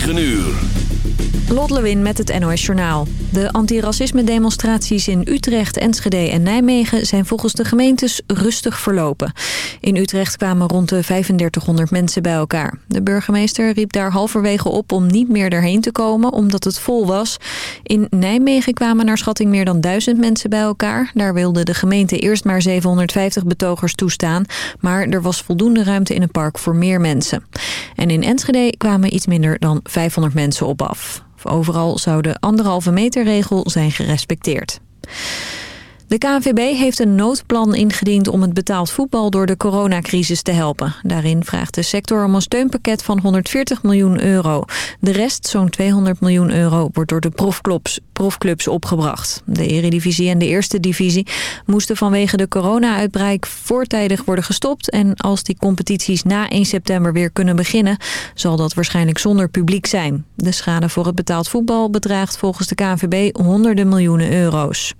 9 uur. Lot Lewin met het NOS Journaal. De antiracisme-demonstraties in Utrecht, Enschede en Nijmegen... zijn volgens de gemeentes rustig verlopen. In Utrecht kwamen rond de 3500 mensen bij elkaar. De burgemeester riep daar halverwege op om niet meer erheen te komen... omdat het vol was. In Nijmegen kwamen naar schatting meer dan 1000 mensen bij elkaar. Daar wilde de gemeente eerst maar 750 betogers toestaan... maar er was voldoende ruimte in het park voor meer mensen. En in Enschede kwamen iets minder dan 500 mensen op af. Overal zou de anderhalve meter regel zijn gerespecteerd. De KNVB heeft een noodplan ingediend om het betaald voetbal door de coronacrisis te helpen. Daarin vraagt de sector om een steunpakket van 140 miljoen euro. De rest, zo'n 200 miljoen euro, wordt door de profclubs, profclubs opgebracht. De eredivisie en de eerste divisie moesten vanwege de corona-uitbraak voortijdig worden gestopt. En als die competities na 1 september weer kunnen beginnen, zal dat waarschijnlijk zonder publiek zijn. De schade voor het betaald voetbal bedraagt volgens de KNVB honderden miljoenen euro's.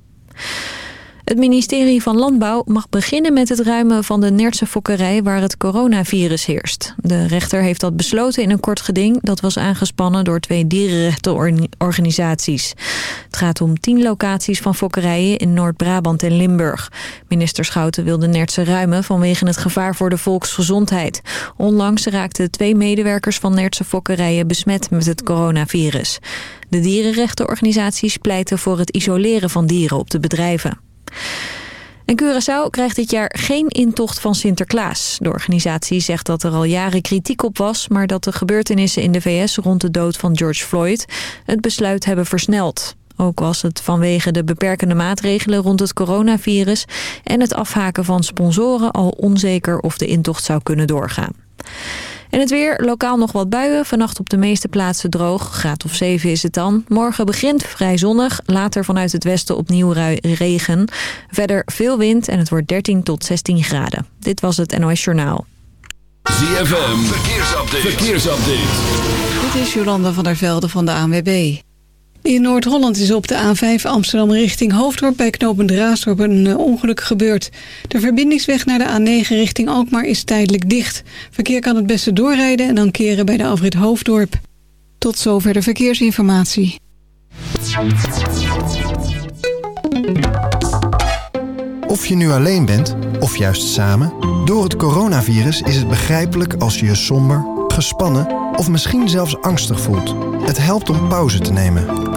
Het ministerie van Landbouw mag beginnen met het ruimen van de Nertse fokkerij waar het coronavirus heerst. De rechter heeft dat besloten in een kort geding dat was aangespannen door twee dierenrechtenorganisaties. Het gaat om tien locaties van fokkerijen in Noord-Brabant en Limburg. Minister Schouten wil de Nertse ruimen vanwege het gevaar voor de volksgezondheid. Onlangs raakten twee medewerkers van Nertse fokkerijen besmet met het coronavirus. De dierenrechtenorganisaties pleiten voor het isoleren van dieren op de bedrijven. En Curaçao krijgt dit jaar geen intocht van Sinterklaas. De organisatie zegt dat er al jaren kritiek op was... maar dat de gebeurtenissen in de VS rond de dood van George Floyd... het besluit hebben versneld. Ook was het vanwege de beperkende maatregelen rond het coronavirus... en het afhaken van sponsoren al onzeker of de intocht zou kunnen doorgaan. En het weer, lokaal nog wat buien. Vannacht op de meeste plaatsen droog. Graad of 7 is het dan. Morgen begint vrij zonnig. Later vanuit het westen opnieuw regen. Verder veel wind en het wordt 13 tot 16 graden. Dit was het NOS Journaal. ZFM, verkeersupdate. verkeersupdate. Dit is Jolanda van der Velde van de ANWB. In Noord-Holland is op de A5 Amsterdam richting Hoofddorp bij knooppunt Raasdorp een eh, ongeluk gebeurd. De verbindingsweg naar de A9 richting Alkmaar is tijdelijk dicht. Verkeer kan het beste doorrijden en dan keren bij de afrit Hoofddorp. Tot zover de verkeersinformatie. Of je nu alleen bent, of juist samen... door het coronavirus is het begrijpelijk als je je somber, gespannen... of misschien zelfs angstig voelt. Het helpt om pauze te nemen.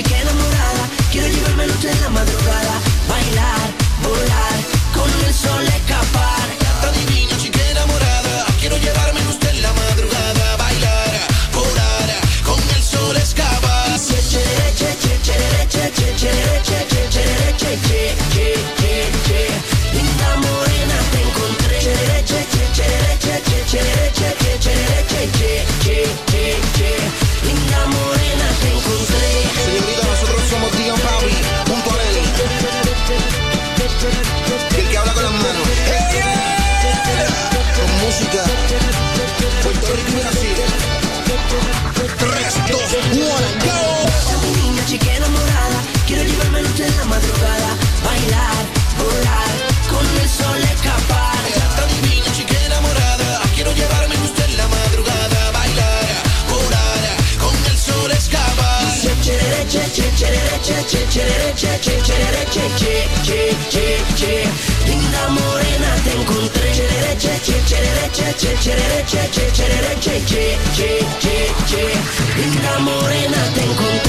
noche queda morada. Quiero llevármelo en la madrugada. Linda morena te encontré Cherere, che, che, cherere, che, che, Ce che, che, che, che, che, che, che Linda morena te encontré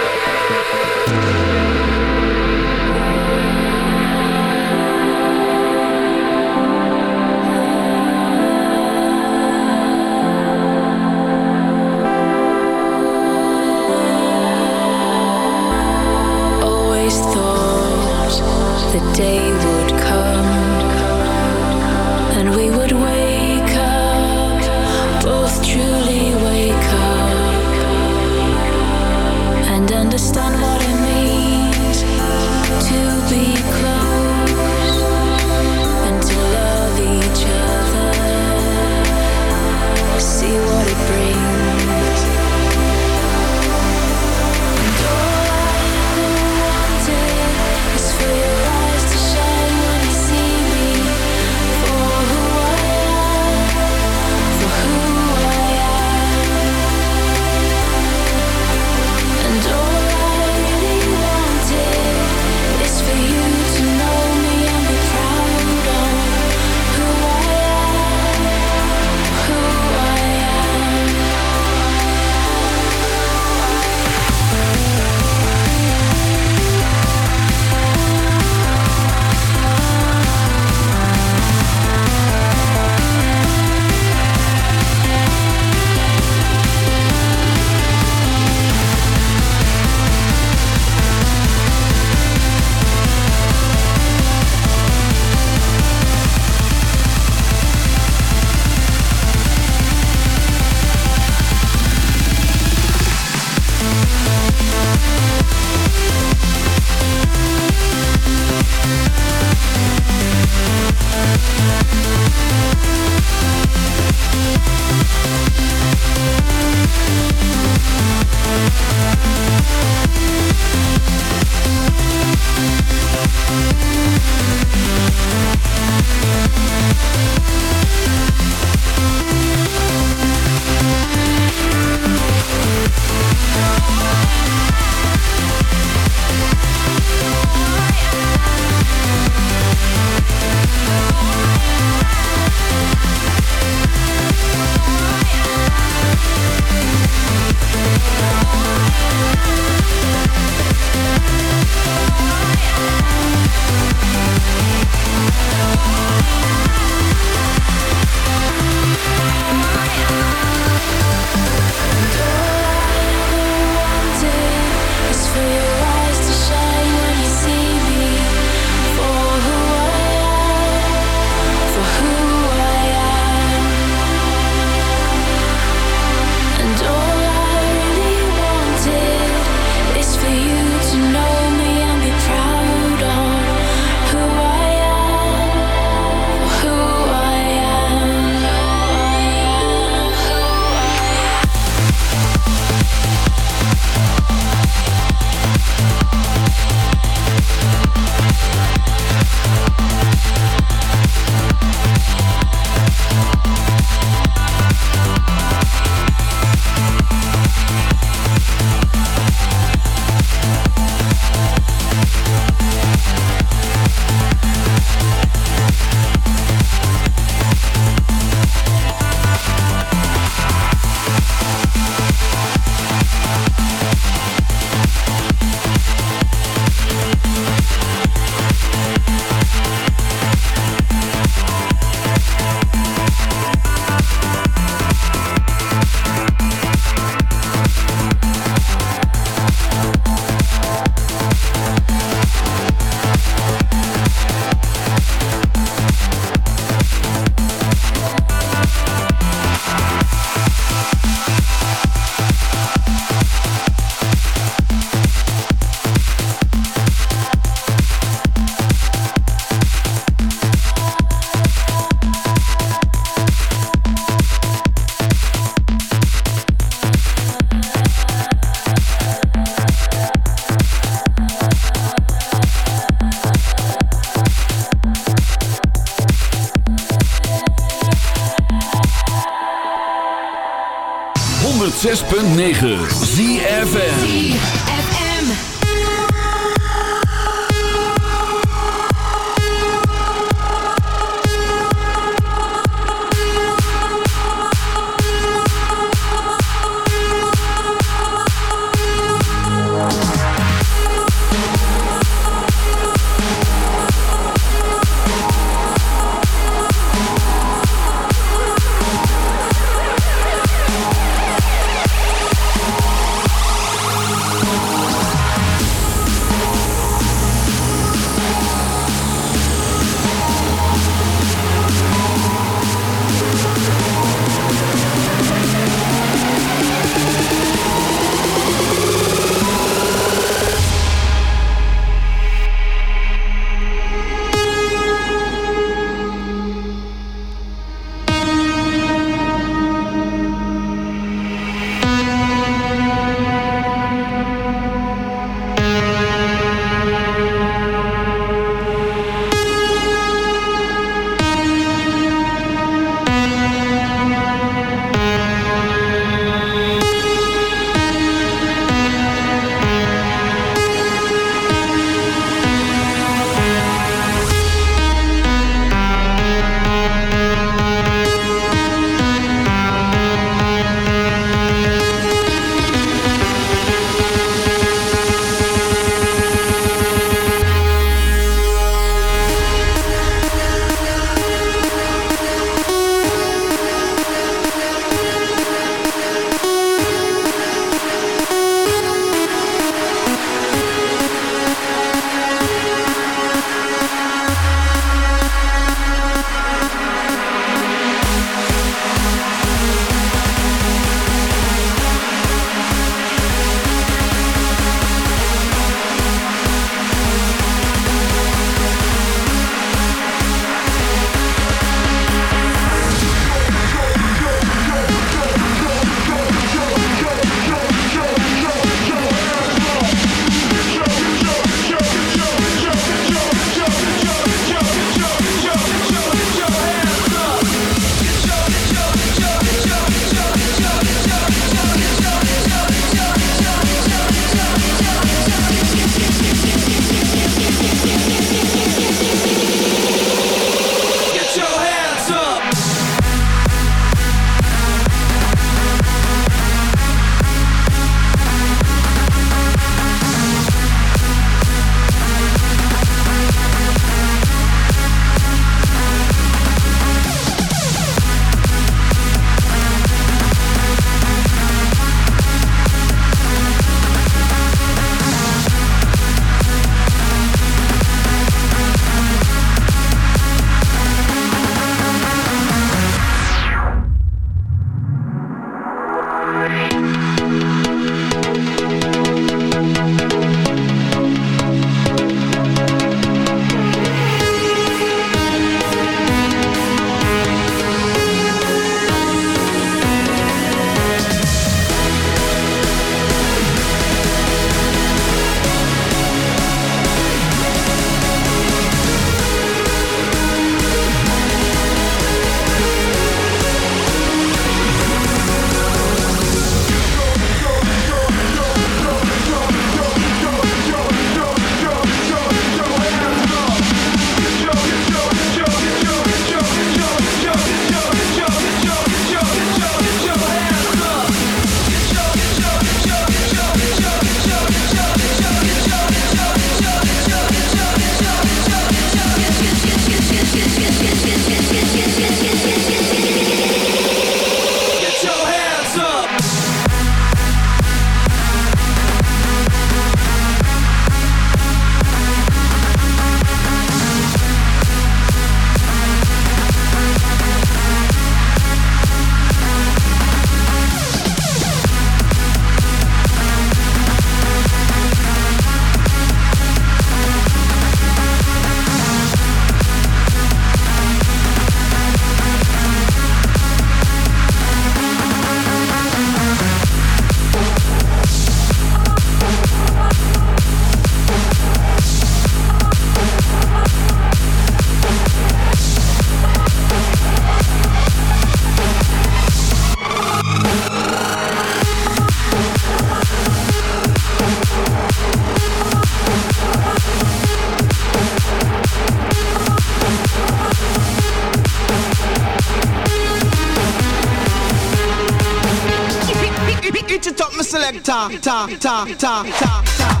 ta ta ta ta ta.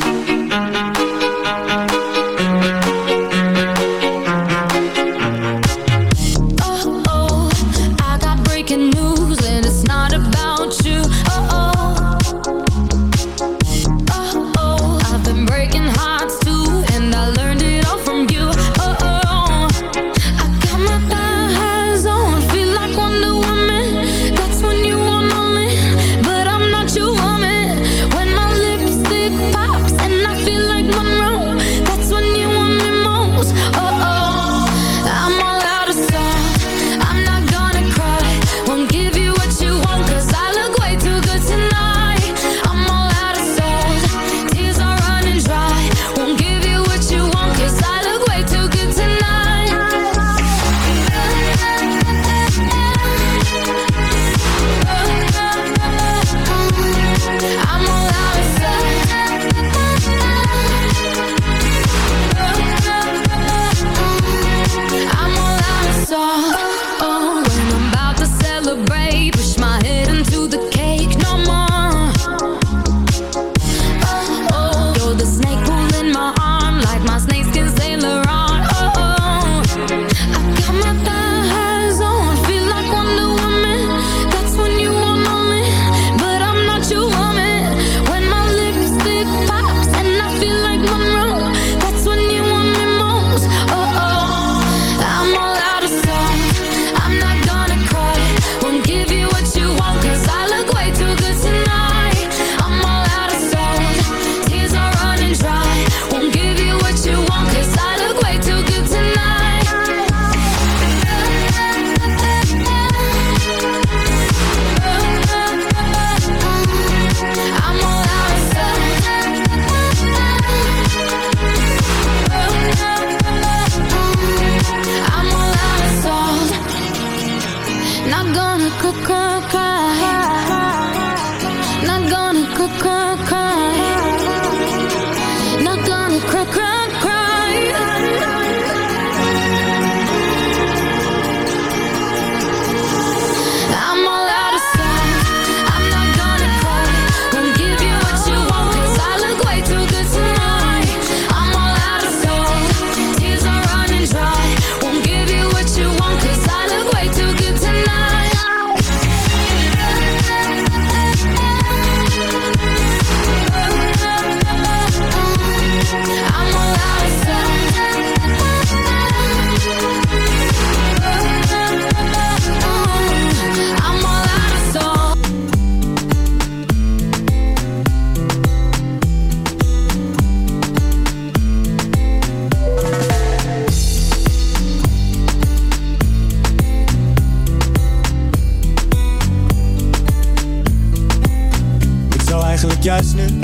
Eigenlijk juist nu.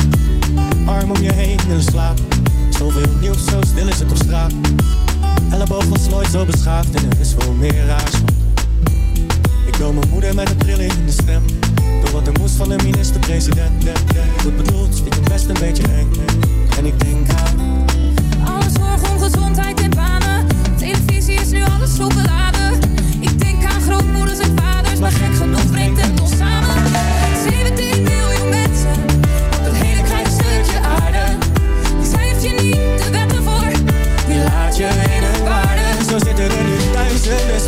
Arm om je heen willen slapen Zoveel nieuws, zo stil is het op straat. Elleboog was nooit zo beschaafd. En er is veel meer raars Ik wil mijn moeder met een trilling in de stem. Door wat er moest van de minister-president. Goed bedoeld, stiekem best een beetje eng. En ik denk aan Alles zorg om gezondheid en banen. Televisie is nu alles zo beladen. Ik denk aan grootmoeders en vaders, maar gek genoeg brengt het ons samen. 17 miljoen je in een waarde Zo zitten er nu duizenden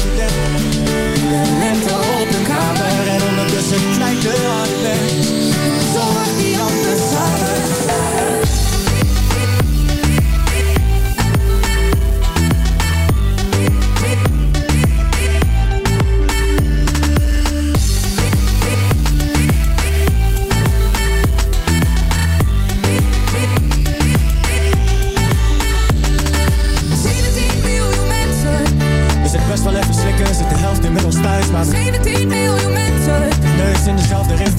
in dezelfde richting